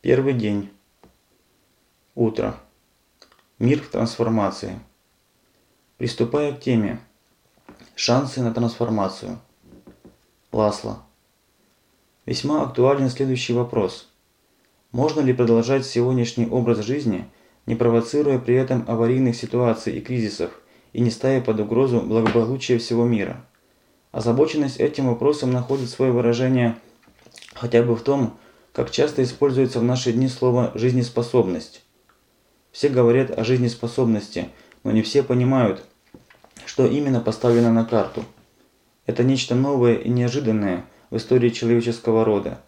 Первый день. Утро. Мир в трансформации. Приступая к теме. Шансы на трансформацию. Ласло. Весьма актуален следующий вопрос. Можно ли продолжать сегодняшний образ жизни, не провоцируя при этом аварийных ситуаций и кризисов и не ставя под угрозу благополучие всего мира? Озабоченность этим вопросом находит свое выражение хотя бы в том, как часто используется в наши дни слово «жизнеспособность». Все говорят о жизнеспособности, но не все понимают, что именно поставлено на карту. Это нечто новое и неожиданное в истории человеческого рода.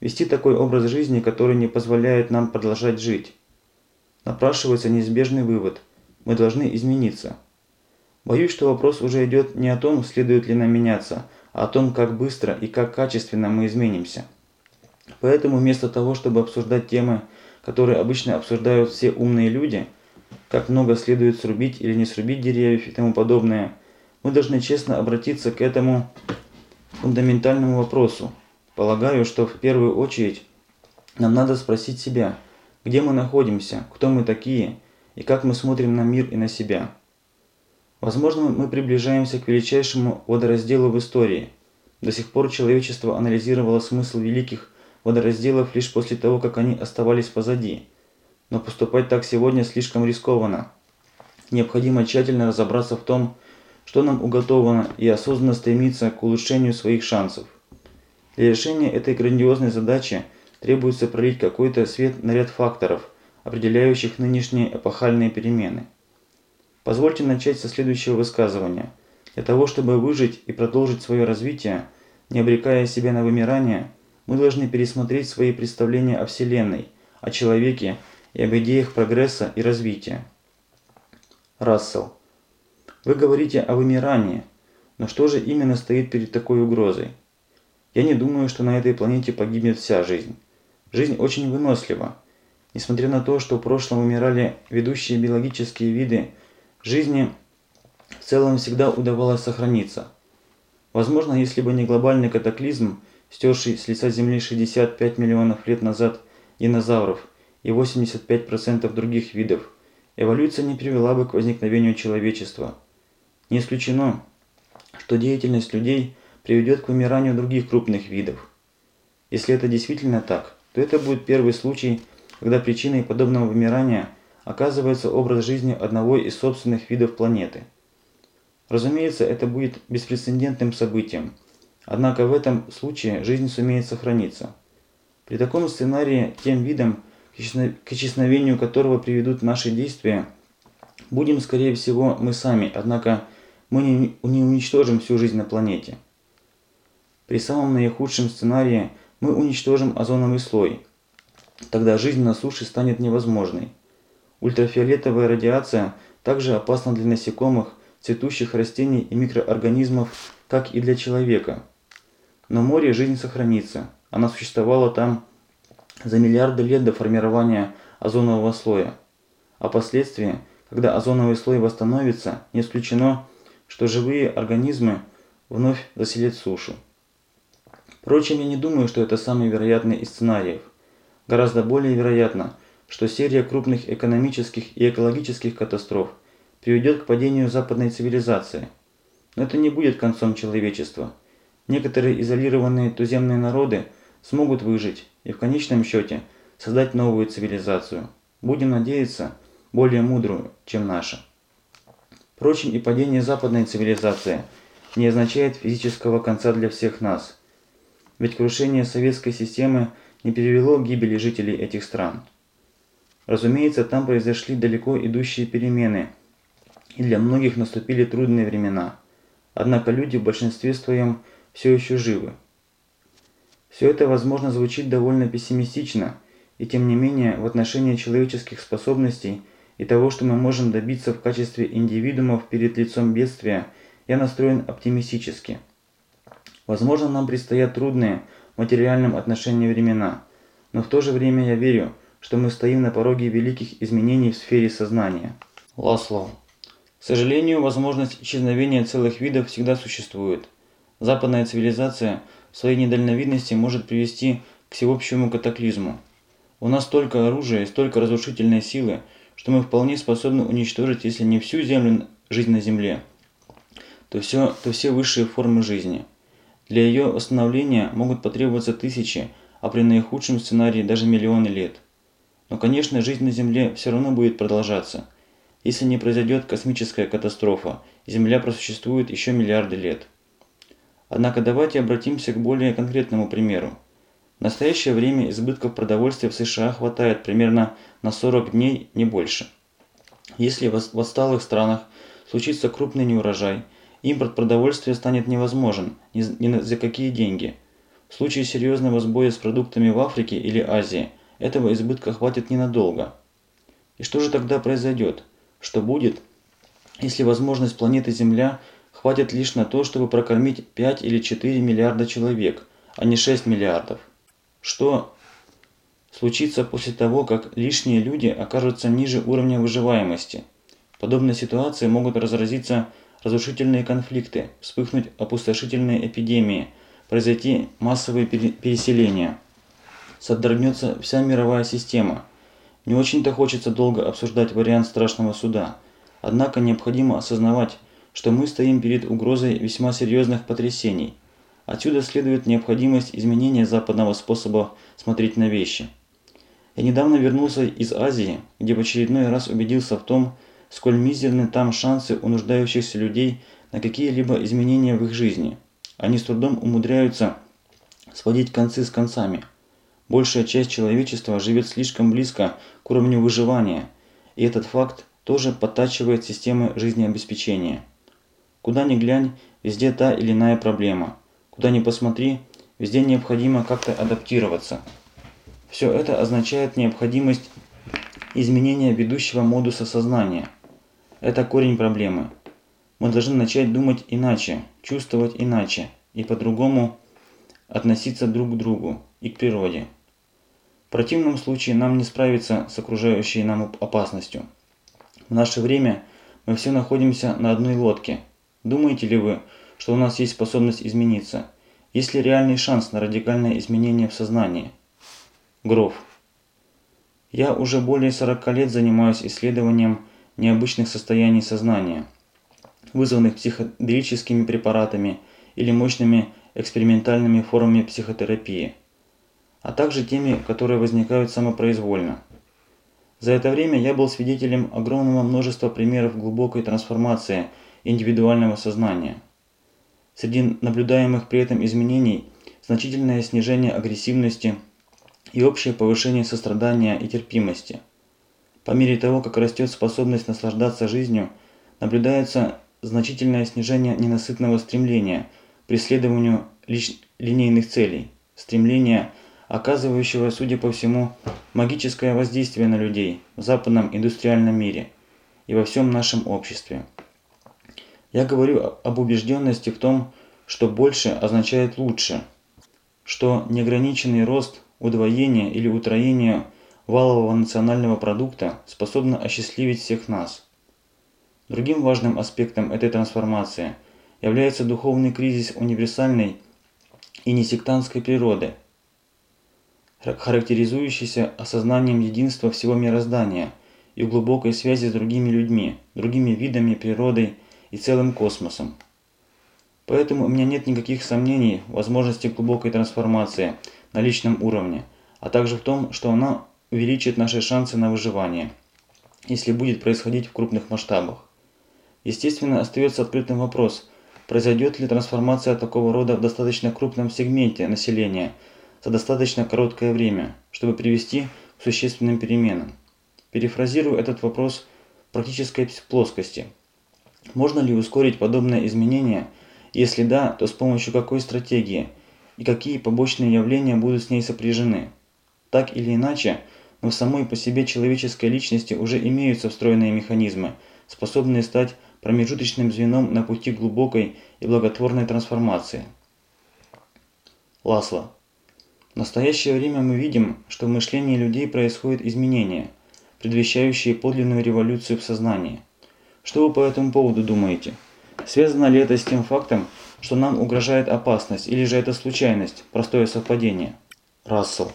Вести такой образ жизни, который не позволяет нам продолжать жить. Напрашивается неизбежный вывод – мы должны измениться. Боюсь, что вопрос уже идет не о том, следует ли нам меняться, а о том, как быстро и как качественно мы изменимся. Поэтому вместо того, чтобы обсуждать темы, которые обычно обсуждают все умные люди, как много следует срубить или не срубить деревьев и тому подобное, мы должны честно обратиться к этому фундаментальному вопросу. Полагаю, что в первую очередь нам надо спросить себя, где мы находимся, кто мы такие и как мы смотрим на мир и на себя. Возможно, мы приближаемся к величайшему водоразделу в истории. До сих пор человечество анализировало смысл великих водоразделов лишь после того, как они оставались позади. Но поступать так сегодня слишком рискованно. Необходимо тщательно разобраться в том, что нам уготовано, и осознанно стремиться к улучшению своих шансов. Для решения этой грандиозной задачи требуется пролить какой-то свет на ряд факторов, определяющих нынешние эпохальные перемены. Позвольте начать со следующего высказывания. Для того, чтобы выжить и продолжить свое развитие, не обрекая себя на вымирание, мы должны пересмотреть свои представления о Вселенной, о человеке и об идеях прогресса и развития. Рассел. Вы говорите о вымирании, но что же именно стоит перед такой угрозой? Я не думаю, что на этой планете погибнет вся жизнь. Жизнь очень вынослива. Несмотря на то, что в прошлом умирали ведущие биологические виды, жизни в целом всегда удавалось сохраниться. Возможно, если бы не глобальный катаклизм, стерший с лица Земли 65 миллионов лет назад динозавров и 85% других видов, эволюция не привела бы к возникновению человечества. Не исключено, что деятельность людей приведет к вымиранию других крупных видов. Если это действительно так, то это будет первый случай, когда причиной подобного вымирания – оказывается образ жизни одного из собственных видов планеты. Разумеется, это будет беспрецедентным событием. Однако в этом случае жизнь сумеет сохраниться. При таком сценарии тем видом, к исчезновению которого приведут наши действия, будем, скорее всего, мы сами, однако мы не, не уничтожим всю жизнь на планете. При самом наихудшем сценарии мы уничтожим озоновый слой. Тогда жизнь на суше станет невозможной. Ультрафиолетовая радиация также опасна для насекомых, цветущих растений и микроорганизмов, как и для человека. Но море жизнь сохранится. Она существовала там за миллиарды лет до формирования озонового слоя. А последствия, когда озоновый слой восстановится, не исключено, что живые организмы вновь заселят сушу. Впрочем, я не думаю, что это самый вероятный из сценариев. Гораздо более вероятно – что серия крупных экономических и экологических катастроф приведет к падению западной цивилизации. Но это не будет концом человечества. Некоторые изолированные туземные народы смогут выжить и в конечном счете создать новую цивилизацию. Будем надеяться, более мудрую, чем наша. Впрочем, и падение западной цивилизации не означает физического конца для всех нас. Ведь крушение советской системы не привело к гибели жителей этих стран. Разумеется, там произошли далеко идущие перемены, и для многих наступили трудные времена. Однако люди в большинстве своем все еще живы. Все это, возможно, звучит довольно пессимистично, и тем не менее, в отношении человеческих способностей и того, что мы можем добиться в качестве индивидуумов перед лицом бедствия, я настроен оптимистически. Возможно, нам предстоят трудные в материальном отношении времена, но в то же время я верю, что мы стоим на пороге великих изменений в сфере сознания. Ласло. К сожалению, возможность исчезновения целых видов всегда существует. Западная цивилизация в своей недальновидности может привести к всеобщему катаклизму. У нас столько оружия и столько разрушительной силы, что мы вполне способны уничтожить, если не всю землю, жизнь на Земле, то, все, то все высшие формы жизни. Для ее восстановления могут потребоваться тысячи, а при наихудшем сценарии даже миллионы лет. Но, конечно, жизнь на Земле все равно будет продолжаться. Если не произойдет космическая катастрофа, Земля просуществует еще миллиарды лет. Однако давайте обратимся к более конкретному примеру. В настоящее время избытков продовольствия в США хватает примерно на 40 дней, не больше. Если в отсталых странах случится крупный неурожай, импорт продовольствия станет невозможен ни, за какие деньги. В случае серьезного сбоя с продуктами в Африке или Азии, этого избытка хватит ненадолго. И что же тогда произойдет? Что будет, если возможность планеты Земля хватит лишь на то, чтобы прокормить 5 или 4 миллиарда человек, а не 6 миллиардов? Что случится после того, как лишние люди окажутся ниже уровня выживаемости? В подобной ситуации могут разразиться разрушительные конфликты, вспыхнуть опустошительные эпидемии, произойти массовые переселения. Содрогнется вся мировая система. Не очень-то хочется долго обсуждать вариант страшного суда. Однако необходимо осознавать, что мы стоим перед угрозой весьма серьезных потрясений. Отсюда следует необходимость изменения западного способа смотреть на вещи. Я недавно вернулся из Азии, где в очередной раз убедился в том, сколь мизерны там шансы у нуждающихся людей на какие-либо изменения в их жизни. Они с трудом умудряются сводить концы с концами. Большая часть человечества живет слишком близко к уровню выживания, и этот факт тоже подтачивает системы жизнеобеспечения. Куда ни глянь, везде та или иная проблема. Куда ни посмотри, везде необходимо как-то адаптироваться. Все это означает необходимость изменения ведущего модуса сознания – это корень проблемы. Мы должны начать думать иначе, чувствовать иначе и по-другому относиться друг к другу и к природе. В противном случае нам не справиться с окружающей нам опасностью. В наше время мы все находимся на одной лодке. Думаете ли вы, что у нас есть способность измениться? Есть ли реальный шанс на радикальное изменение в сознании? Гров. Я уже более 40 лет занимаюсь исследованием необычных состояний сознания, вызванных психоделическими препаратами или мощными экспериментальными формами психотерапии, а также теми, которые возникают самопроизвольно. За это время я был свидетелем огромного множества примеров глубокой трансформации индивидуального сознания. Среди наблюдаемых при этом изменений значительное снижение агрессивности и общее повышение сострадания и терпимости – по мере того, как растет способность наслаждаться жизнью, наблюдается значительное снижение ненасытного стремления преследованию лич... линейных целей, стремления, оказывающего, судя по всему, магическое воздействие на людей в западном индустриальном мире и во всем нашем обществе. Я говорю об убежденности в том, что больше означает лучше, что неограниченный рост, удвоение или утроение – валового национального продукта способна осчастливить всех нас. Другим важным аспектом этой трансформации является духовный кризис универсальной и несектантской природы, характеризующийся осознанием единства всего мироздания и глубокой связи с другими людьми, другими видами, природой и целым космосом. Поэтому у меня нет никаких сомнений в возможности глубокой трансформации на личном уровне, а также в том, что она увеличит наши шансы на выживание, если будет происходить в крупных масштабах. Естественно, остается открытым вопрос, произойдет ли трансформация такого рода в достаточно крупном сегменте населения за достаточно короткое время, чтобы привести к существенным переменам. Перефразирую этот вопрос в практической плоскости. Можно ли ускорить подобное изменение? Если да, то с помощью какой стратегии и какие побочные явления будут с ней сопряжены? Так или иначе, но в самой по себе человеческой личности уже имеются встроенные механизмы, способные стать промежуточным звеном на пути глубокой и благотворной трансформации. Ласло. В настоящее время мы видим, что в мышлении людей происходят изменения, предвещающие подлинную революцию в сознании. Что вы по этому поводу думаете? Связано ли это с тем фактом, что нам угрожает опасность, или же это случайность, простое совпадение? Рассел.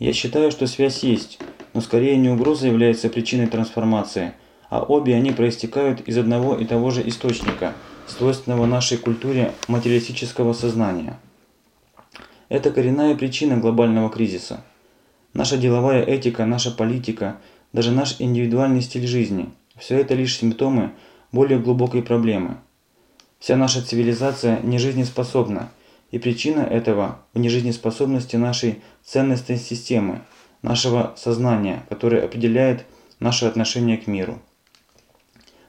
Я считаю, что связь есть, но скорее не угроза является причиной трансформации, а обе они проистекают из одного и того же источника, свойственного нашей культуре материалистического сознания. Это коренная причина глобального кризиса. Наша деловая этика, наша политика, даже наш индивидуальный стиль жизни – все это лишь симптомы более глубокой проблемы. Вся наша цивилизация не жизнеспособна, и причина этого в нежизнеспособности нашей ценностной системы, нашего сознания, которое определяет наше отношение к миру.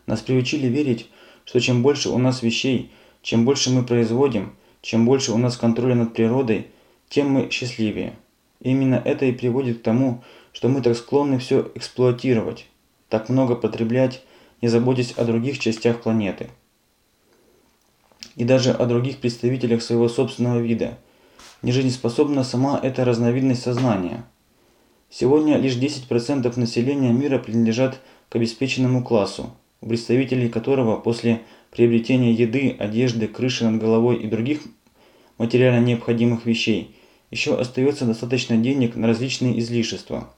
Нас приучили верить, что чем больше у нас вещей, чем больше мы производим, чем больше у нас контроля над природой, тем мы счастливее. именно это и приводит к тому, что мы так склонны все эксплуатировать, так много потреблять, не заботясь о других частях планеты. И даже о других представителях своего собственного вида. Нежизнеспособна сама эта разновидность сознания. Сегодня лишь 10% населения мира принадлежат к обеспеченному классу, у представителей которого после приобретения еды, одежды, крыши над головой и других материально необходимых вещей еще остается достаточно денег на различные излишества.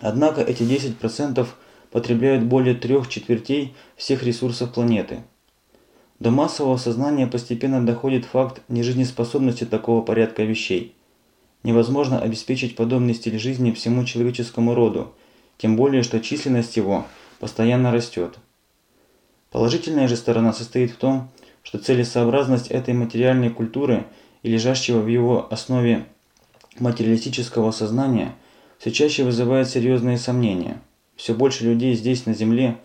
Однако эти 10% потребляют более трех четвертей всех ресурсов планеты. До массового сознания постепенно доходит факт нежизнеспособности такого порядка вещей. Невозможно обеспечить подобный стиль жизни всему человеческому роду, тем более что численность его постоянно растет. Положительная же сторона состоит в том, что целесообразность этой материальной культуры и лежащего в его основе материалистического сознания все чаще вызывает серьезные сомнения. Все больше людей здесь, на Земле,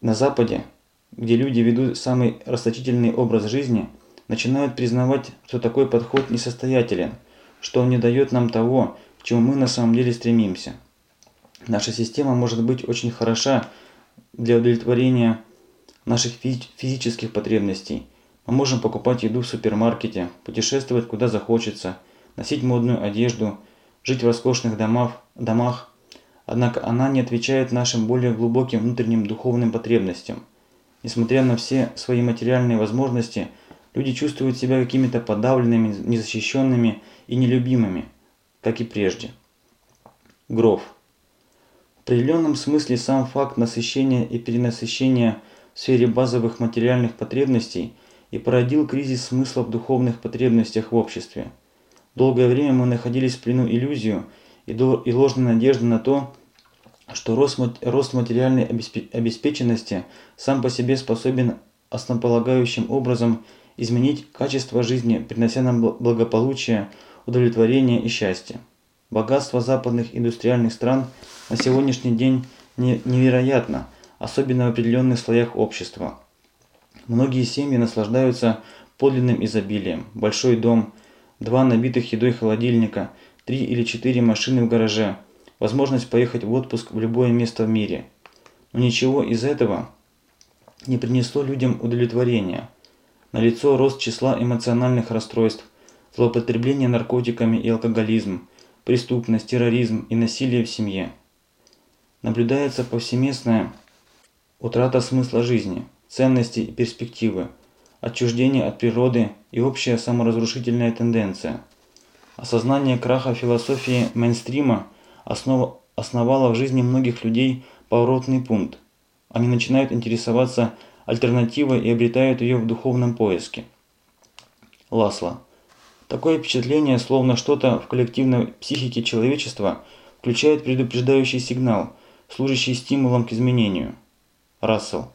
на Западе, где люди ведут самый расточительный образ жизни, начинают признавать, что такой подход несостоятелен, что он не дает нам того, к чему мы на самом деле стремимся. Наша система может быть очень хороша для удовлетворения наших физических потребностей. Мы можем покупать еду в супермаркете, путешествовать куда захочется, носить модную одежду, жить в роскошных домах, домах Однако она не отвечает нашим более глубоким внутренним духовным потребностям. Несмотря на все свои материальные возможности, люди чувствуют себя какими-то подавленными, незащищенными и нелюбимыми, как и прежде. Гров. В определенном смысле сам факт насыщения и перенасыщения в сфере базовых материальных потребностей и породил кризис смысла в духовных потребностях в обществе. Долгое время мы находились в плену иллюзию – и, ложной надежды на то, что рост материальной обеспеченности сам по себе способен основополагающим образом изменить качество жизни, принося нам благополучие, удовлетворение и счастье. Богатство западных индустриальных стран на сегодняшний день невероятно, особенно в определенных слоях общества. Многие семьи наслаждаются подлинным изобилием. Большой дом, два набитых едой холодильника – три или четыре машины в гараже, возможность поехать в отпуск в любое место в мире. Но ничего из этого не принесло людям удовлетворения. Налицо рост числа эмоциональных расстройств, злоупотребление наркотиками и алкоголизм, преступность, терроризм и насилие в семье. Наблюдается повсеместная утрата смысла жизни, ценности и перспективы, отчуждение от природы и общая саморазрушительная тенденция – Осознание краха философии мейнстрима основ... основало в жизни многих людей поворотный пункт. Они начинают интересоваться альтернативой и обретают ее в духовном поиске. Ласло. Такое впечатление, словно что-то в коллективной психике человечества включает предупреждающий сигнал, служащий стимулом к изменению. Рассел.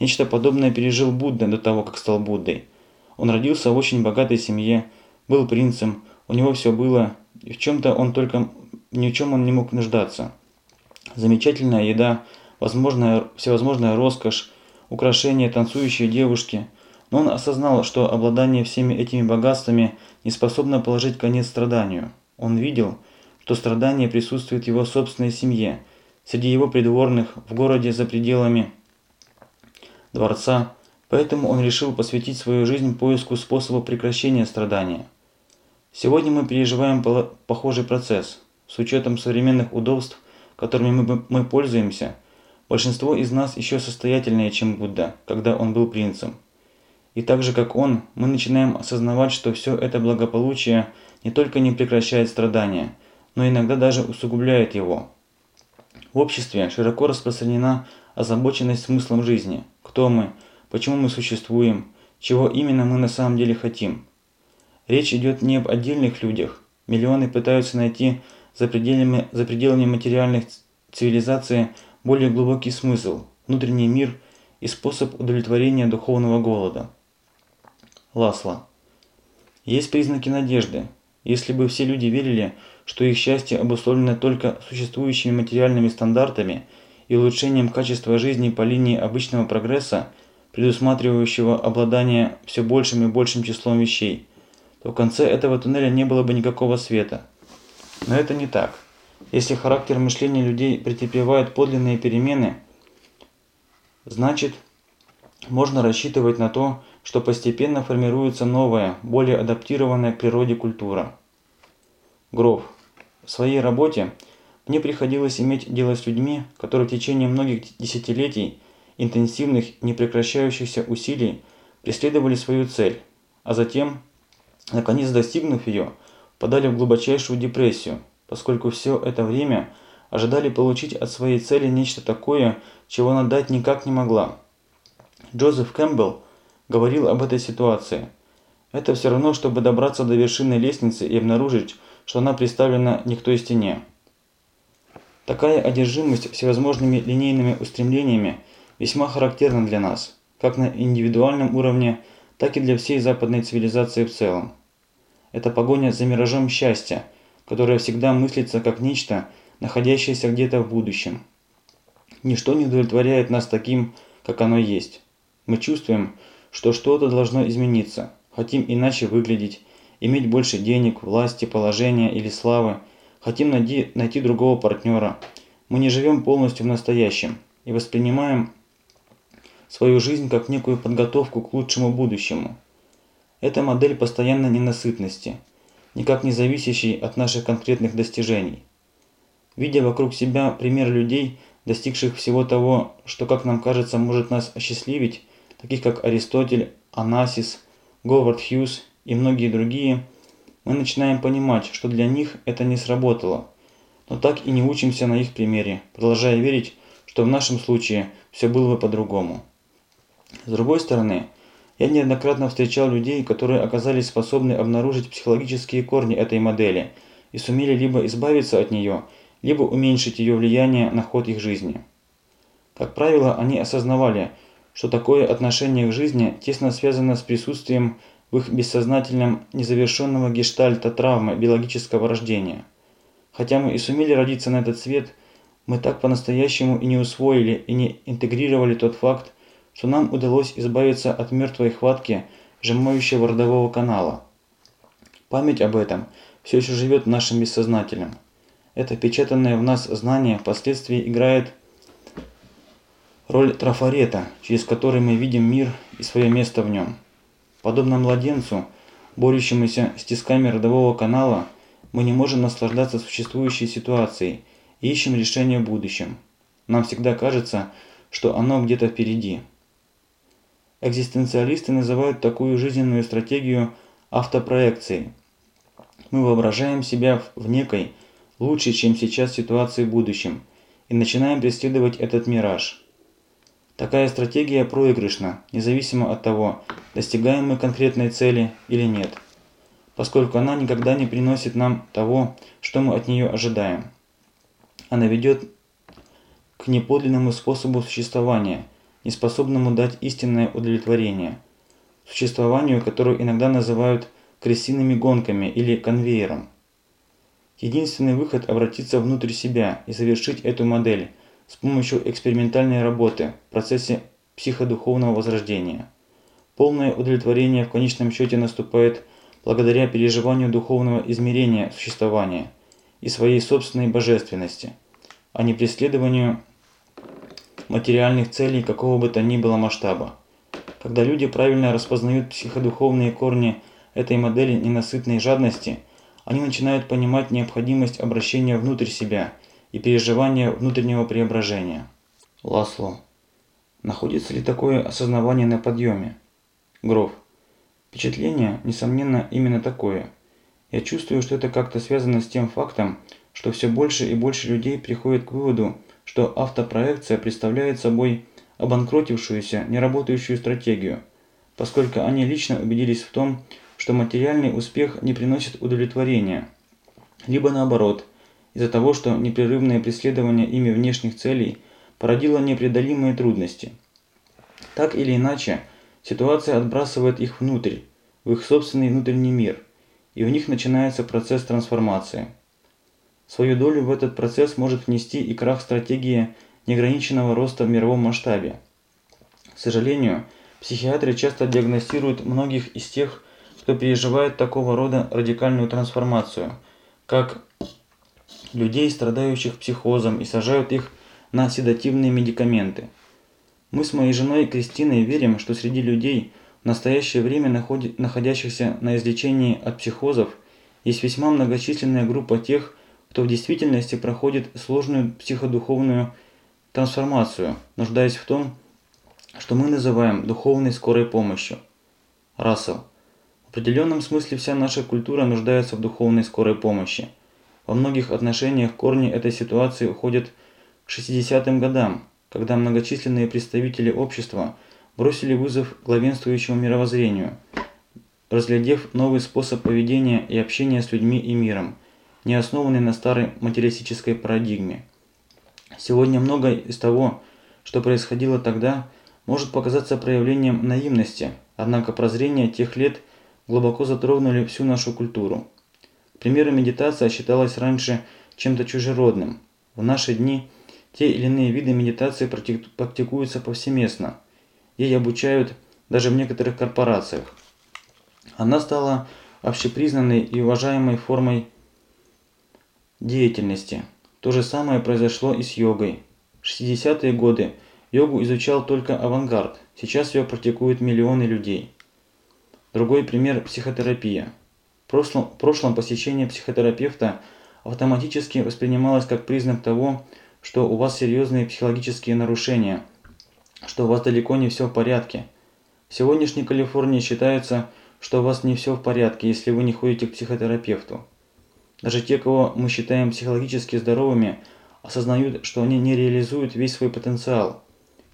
Нечто подобное пережил Будда до того, как стал Буддой. Он родился в очень богатой семье, был принцем, у него все было, и в чем-то он только ни в чем он не мог нуждаться. Замечательная еда, возможная, всевозможная роскошь, украшения, танцующие девушки. Но он осознал, что обладание всеми этими богатствами не способно положить конец страданию. Он видел, что страдание присутствует в его собственной семье, среди его придворных, в городе за пределами дворца, поэтому он решил посвятить свою жизнь поиску способа прекращения страдания. Сегодня мы переживаем похожий процесс. С учетом современных удобств, которыми мы, мы пользуемся, большинство из нас еще состоятельнее, чем Будда, когда он был принцем. И так же, как он, мы начинаем осознавать, что все это благополучие не только не прекращает страдания, но иногда даже усугубляет его. В обществе широко распространена озабоченность смыслом жизни. Кто мы? Почему мы существуем? Чего именно мы на самом деле хотим? Речь идет не об отдельных людях. Миллионы пытаются найти за пределами, за пределами материальных цивилизаций более глубокий смысл, внутренний мир и способ удовлетворения духовного голода. Ласло. Есть признаки надежды. Если бы все люди верили, что их счастье обусловлено только существующими материальными стандартами и улучшением качества жизни по линии обычного прогресса, предусматривающего обладание все большим и большим числом вещей, то в конце этого туннеля не было бы никакого света. Но это не так. Если характер мышления людей претерпевает подлинные перемены, значит, можно рассчитывать на то, что постепенно формируется новая, более адаптированная к природе культура. Гров. В своей работе мне приходилось иметь дело с людьми, которые в течение многих десятилетий интенсивных, непрекращающихся усилий преследовали свою цель, а затем, наконец достигнув ее, подали в глубочайшую депрессию, поскольку все это время ожидали получить от своей цели нечто такое, чего она дать никак не могла. Джозеф Кэмпбелл говорил об этой ситуации. Это все равно, чтобы добраться до вершины лестницы и обнаружить, что она приставлена не к той стене. Такая одержимость всевозможными линейными устремлениями весьма характерна для нас, как на индивидуальном уровне, так и для всей западной цивилизации в целом. Это погоня за миражом счастья, которое всегда мыслится как нечто, находящееся где-то в будущем. Ничто не удовлетворяет нас таким, как оно есть. Мы чувствуем, что что-то должно измениться, хотим иначе выглядеть, иметь больше денег, власти, положения или славы, хотим найти, найти другого партнера. Мы не живем полностью в настоящем и воспринимаем свою жизнь как некую подготовку к лучшему будущему. Это модель постоянной ненасытности, никак не зависящей от наших конкретных достижений. Видя вокруг себя пример людей, достигших всего того, что, как нам кажется, может нас осчастливить, таких как Аристотель, Анасис, Говард Хьюз и многие другие, мы начинаем понимать, что для них это не сработало. Но так и не учимся на их примере, продолжая верить, что в нашем случае все было бы по-другому. С другой стороны, я неоднократно встречал людей, которые оказались способны обнаружить психологические корни этой модели и сумели либо избавиться от нее, либо уменьшить ее влияние на ход их жизни. Как правило, они осознавали, что такое отношение к жизни тесно связано с присутствием в их бессознательном незавершенного гештальта травмы биологического рождения. Хотя мы и сумели родиться на этот свет, мы так по-настоящему и не усвоили и не интегрировали тот факт, что нам удалось избавиться от мертвой хватки сжимающего родового канала. Память об этом все еще живет в нашем бессознательном. Это печатанное в нас знание впоследствии играет роль трафарета, через который мы видим мир и свое место в нем. Подобно младенцу, борющемуся с тисками родового канала, мы не можем наслаждаться существующей ситуацией и ищем решение в будущем. Нам всегда кажется, что оно где-то впереди. Экзистенциалисты называют такую жизненную стратегию автопроекцией. Мы воображаем себя в некой, лучшей, чем сейчас ситуации в будущем, и начинаем преследовать этот мираж. Такая стратегия проигрышна, независимо от того, достигаем мы конкретной цели или нет, поскольку она никогда не приносит нам того, что мы от нее ожидаем. Она ведет к неподлинному способу существования, неспособному дать истинное удовлетворение, существованию, которое иногда называют крысиными гонками или конвейером. Единственный выход – обратиться внутрь себя и завершить эту модель – с помощью экспериментальной работы в процессе психодуховного возрождения. Полное удовлетворение в конечном счете наступает благодаря переживанию духовного измерения существования и своей собственной божественности, а не преследованию материальных целей какого бы то ни было масштаба. Когда люди правильно распознают психодуховные корни этой модели ненасытной жадности, они начинают понимать необходимость обращения внутрь себя – и переживание внутреннего преображения. Ласло. Находится ли такое осознавание на подъеме? Гров. Впечатление, несомненно, именно такое. Я чувствую, что это как-то связано с тем фактом, что все больше и больше людей приходят к выводу, что автопроекция представляет собой обанкротившуюся, неработающую стратегию, поскольку они лично убедились в том, что материальный успех не приносит удовлетворения, либо наоборот, из-за того, что непрерывное преследование ими внешних целей породило непреодолимые трудности. Так или иначе, ситуация отбрасывает их внутрь, в их собственный внутренний мир, и у них начинается процесс трансформации. Свою долю в этот процесс может внести и крах стратегии неограниченного роста в мировом масштабе. К сожалению, психиатры часто диагностируют многих из тех, кто переживает такого рода радикальную трансформацию, как людей, страдающих психозом, и сажают их на седативные медикаменты. Мы с моей женой Кристиной верим, что среди людей, в настоящее время находящихся на излечении от психозов, есть весьма многочисленная группа тех, кто в действительности проходит сложную психодуховную трансформацию, нуждаясь в том, что мы называем духовной скорой помощью. Рассел. В определенном смысле вся наша культура нуждается в духовной скорой помощи. Во многих отношениях корни этой ситуации уходят к 60-м годам, когда многочисленные представители общества бросили вызов главенствующему мировоззрению, разглядев новый способ поведения и общения с людьми и миром, не основанный на старой материалистической парадигме. Сегодня многое из того, что происходило тогда, может показаться проявлением наивности, однако прозрения тех лет глубоко затронули всю нашу культуру. К примеру, медитация считалась раньше чем-то чужеродным. В наши дни те или иные виды медитации практикуются повсеместно. Ей обучают даже в некоторых корпорациях. Она стала общепризнанной и уважаемой формой деятельности – то же самое произошло и с йогой. В 60-е годы йогу изучал только авангард, сейчас ее практикуют миллионы людей. Другой пример – психотерапия. В прошлом, в прошлом посещение психотерапевта автоматически воспринималось как признак того, что у вас серьезные психологические нарушения, что у вас далеко не все в порядке. В сегодняшней Калифорнии считается, что у вас не все в порядке, если вы не ходите к психотерапевту. Даже те, кого мы считаем психологически здоровыми, осознают, что они не реализуют весь свой потенциал,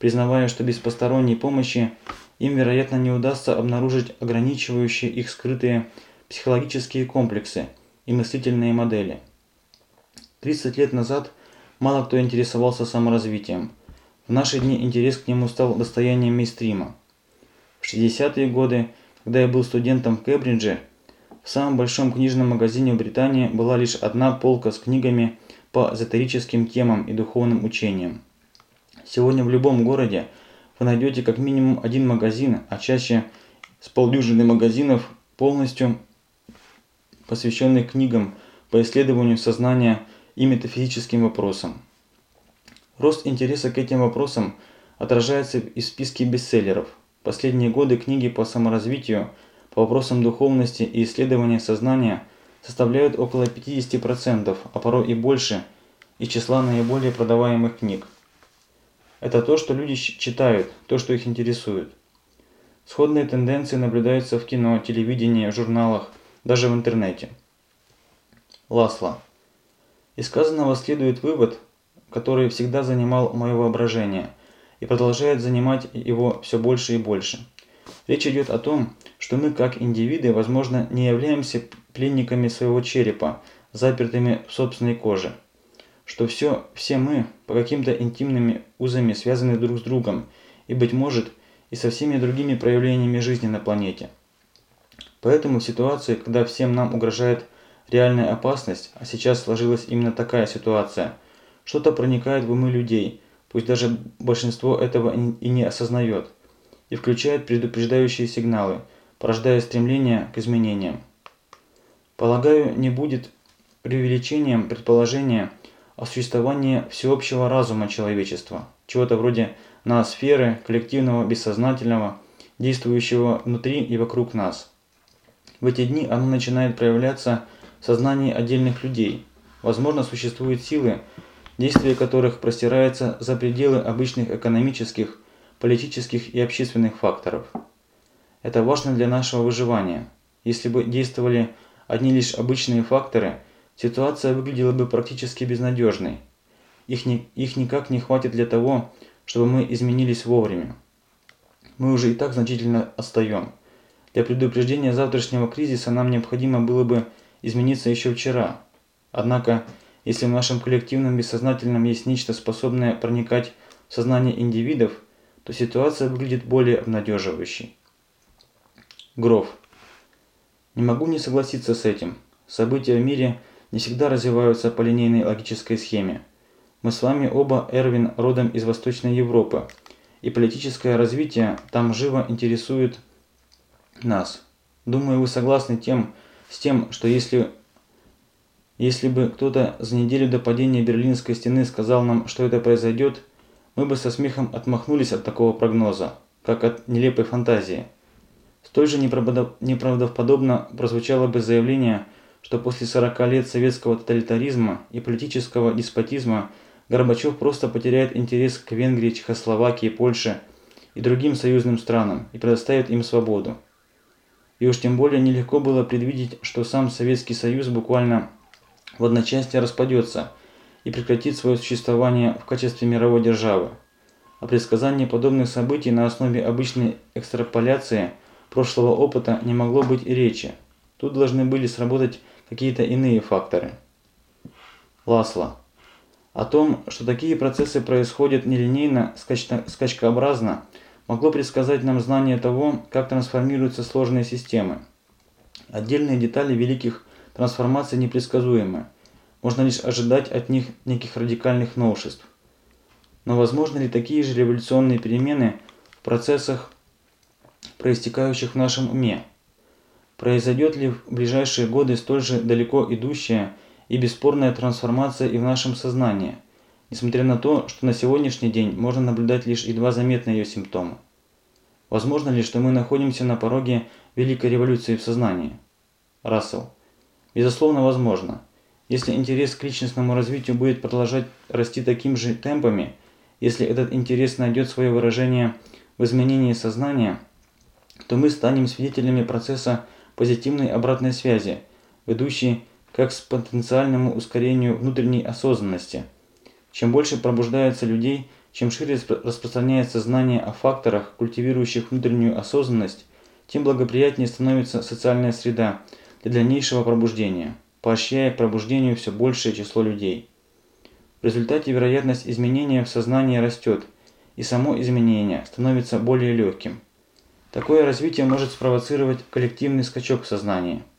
признавая, что без посторонней помощи им, вероятно, не удастся обнаружить ограничивающие их скрытые психологические комплексы и мыслительные модели. 30 лет назад мало кто интересовался саморазвитием. В наши дни интерес к нему стал достоянием мейстрима. В 60-е годы, когда я был студентом в Кембридже, в самом большом книжном магазине в Британии была лишь одна полка с книгами по эзотерическим темам и духовным учениям. Сегодня в любом городе вы найдете как минимум один магазин, а чаще с полдюжины магазинов, полностью посвященных книгам по исследованию сознания и метафизическим вопросам. Рост интереса к этим вопросам отражается и в списке бестселлеров. Последние годы книги по саморазвитию – по вопросам духовности и исследования сознания составляют около 50%, а порой и больше, из числа наиболее продаваемых книг. Это то, что люди читают, то, что их интересует. Сходные тенденции наблюдаются в кино, телевидении, журналах, даже в интернете. Ласло. Из сказанного следует вывод, который всегда занимал мое воображение и продолжает занимать его все больше и больше. Речь идет о том, что мы как индивиды, возможно, не являемся пленниками своего черепа, запертыми в собственной коже. Что все, все мы по каким-то интимными узами связаны друг с другом и, быть может, и со всеми другими проявлениями жизни на планете. Поэтому в ситуации, когда всем нам угрожает реальная опасность, а сейчас сложилась именно такая ситуация, что-то проникает в умы людей, пусть даже большинство этого и не осознает, и включает предупреждающие сигналы – порождая стремление к изменениям. Полагаю, не будет преувеличением предположения о существовании всеобщего разума человечества, чего-то вроде ноосферы, коллективного бессознательного, действующего внутри и вокруг нас. В эти дни оно начинает проявляться в сознании отдельных людей. Возможно, существуют силы, действие которых простирается за пределы обычных экономических, политических и общественных факторов. Это важно для нашего выживания. Если бы действовали одни лишь обычные факторы, ситуация выглядела бы практически безнадежной. Их, не, их никак не хватит для того, чтобы мы изменились вовремя. Мы уже и так значительно отстаем. Для предупреждения завтрашнего кризиса нам необходимо было бы измениться еще вчера. Однако, если в нашем коллективном бессознательном есть нечто способное проникать в сознание индивидов, то ситуация выглядит более обнадеживающей. Гров. Не могу не согласиться с этим. События в мире не всегда развиваются по линейной логической схеме. Мы с вами оба, Эрвин, родом из Восточной Европы, и политическое развитие там живо интересует нас. Думаю, вы согласны тем, с тем, что если, если бы кто-то за неделю до падения Берлинской стены сказал нам, что это произойдет, мы бы со смехом отмахнулись от такого прогноза, как от нелепой фантазии. Столь же неправдоподобно прозвучало бы заявление, что после 40 лет советского тоталитаризма и политического деспотизма Горбачев просто потеряет интерес к Венгрии, Чехословакии, Польше и другим союзным странам и предоставит им свободу. И уж тем более нелегко было предвидеть, что сам Советский Союз буквально в одночасье распадется и прекратит свое существование в качестве мировой державы. О предсказании подобных событий на основе обычной экстраполяции прошлого опыта не могло быть и речи. Тут должны были сработать какие-то иные факторы. Ласло. О том, что такие процессы происходят нелинейно, скачкообразно, могло предсказать нам знание того, как трансформируются сложные системы. Отдельные детали великих трансформаций непредсказуемы. Можно лишь ожидать от них неких радикальных новшеств. Но возможны ли такие же революционные перемены в процессах, проистекающих в нашем уме? Произойдет ли в ближайшие годы столь же далеко идущая и бесспорная трансформация и в нашем сознании – несмотря на то, что на сегодняшний день можно наблюдать лишь едва заметные ее симптомы. Возможно ли, что мы находимся на пороге великой революции в сознании? Рассел. Безусловно, возможно. Если интерес к личностному развитию будет продолжать расти такими же темпами, если этот интерес найдет свое выражение в изменении сознания, то мы станем свидетелями процесса позитивной обратной связи, ведущей как к потенциальному ускорению внутренней осознанности – чем больше пробуждается людей, чем шире распространяется знание о факторах, культивирующих внутреннюю осознанность, тем благоприятнее становится социальная среда для дальнейшего пробуждения, поощряя к пробуждению все большее число людей. В результате вероятность изменения в сознании растет, и само изменение становится более легким. Такое развитие может спровоцировать коллективный скачок в сознании –